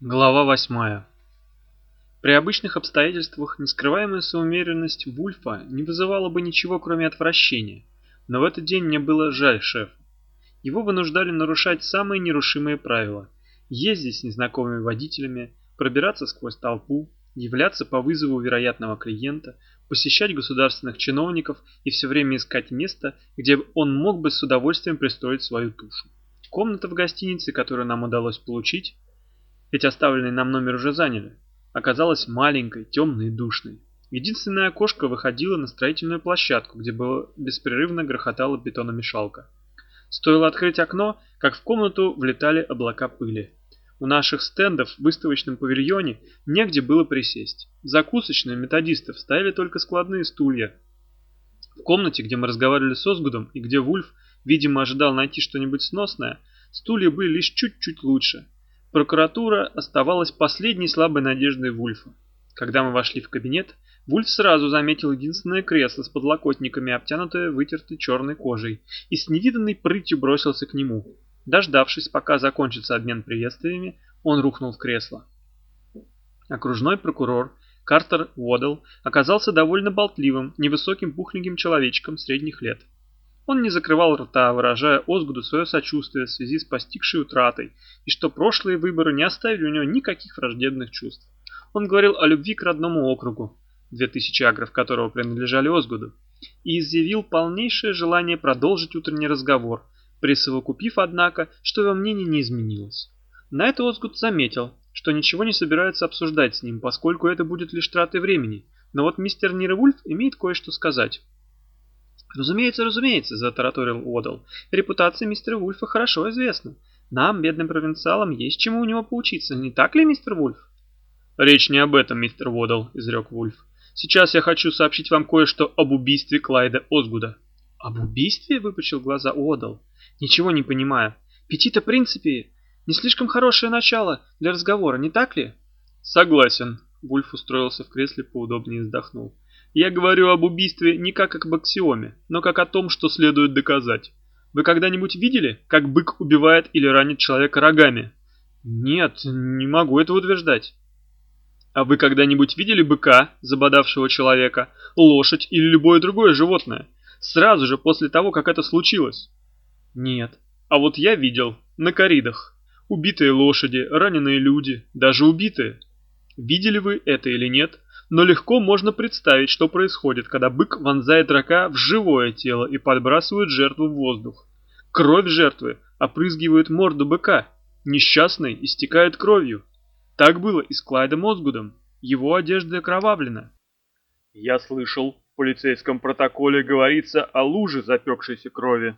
Глава восьмая. При обычных обстоятельствах нескрываемая самоуверенность Вульфа не вызывала бы ничего, кроме отвращения, но в этот день мне было жаль шефа. Его вынуждали нарушать самые нерушимые правила – ездить с незнакомыми водителями, пробираться сквозь толпу, являться по вызову вероятного клиента, посещать государственных чиновников и все время искать место, где он мог бы с удовольствием пристроить свою тушу. Комната в гостинице, которую нам удалось получить, ведь оставленный нам номер уже заняли, оказалась маленькой, темной и душной. Единственное окошко выходило на строительную площадку, где было беспрерывно грохотала бетономешалка. Стоило открыть окно, как в комнату влетали облака пыли. У наших стендов в выставочном павильоне негде было присесть. Закусочные методистов ставили только складные стулья. В комнате, где мы разговаривали с Озгудом и где Вульф, видимо, ожидал найти что-нибудь сносное, стулья были лишь чуть-чуть лучше – Прокуратура оставалась последней слабой надеждой Вульфа. Когда мы вошли в кабинет, Вульф сразу заметил единственное кресло с подлокотниками, обтянутое вытертой черной кожей, и с невиданной прытью бросился к нему. Дождавшись, пока закончится обмен приветствиями, он рухнул в кресло. Окружной прокурор Картер Уодл оказался довольно болтливым, невысоким пухленьким человечком средних лет. Он не закрывал рта, выражая Озгуду свое сочувствие в связи с постигшей утратой, и что прошлые выборы не оставили у него никаких враждебных чувств. Он говорил о любви к родному округу, 2000 агров которого принадлежали Озгуду, и изъявил полнейшее желание продолжить утренний разговор, присовокупив, однако, что его мнение не изменилось. На это Озгуд заметил, что ничего не собирается обсуждать с ним, поскольку это будет лишь тратой времени, но вот мистер Нирвульф имеет кое-что сказать. «Разумеется, разумеется», — затараторил Уодл. «Репутация мистера Вульфа хорошо известна. Нам, бедным провинциалам, есть чему у него поучиться, не так ли, мистер Вульф?» «Речь не об этом, мистер Уодл», — изрек Вульф. «Сейчас я хочу сообщить вам кое-что об убийстве Клайда Озгуда». «Об убийстве?» — выпучил глаза Уодл. «Ничего не понимаю. Петита Принципи не слишком хорошее начало для разговора, не так ли?» «Согласен», — Вульф устроился в кресле поудобнее и вздохнул. Я говорю об убийстве не как об аксиоме, но как о том, что следует доказать. Вы когда-нибудь видели, как бык убивает или ранит человека рогами? Нет, не могу это утверждать. А вы когда-нибудь видели быка, забодавшего человека, лошадь или любое другое животное, сразу же после того, как это случилось? Нет. А вот я видел, на коридах. Убитые лошади, раненые люди, даже убитые. Видели вы это или нет, но легко можно представить, что происходит, когда бык вонзает рака в живое тело и подбрасывает жертву в воздух. Кровь жертвы опрызгивает морду быка, несчастный истекает кровью. Так было и с Клайдом Озгудом, его одежда окровавлена. Я слышал, в полицейском протоколе говорится о луже запекшейся крови.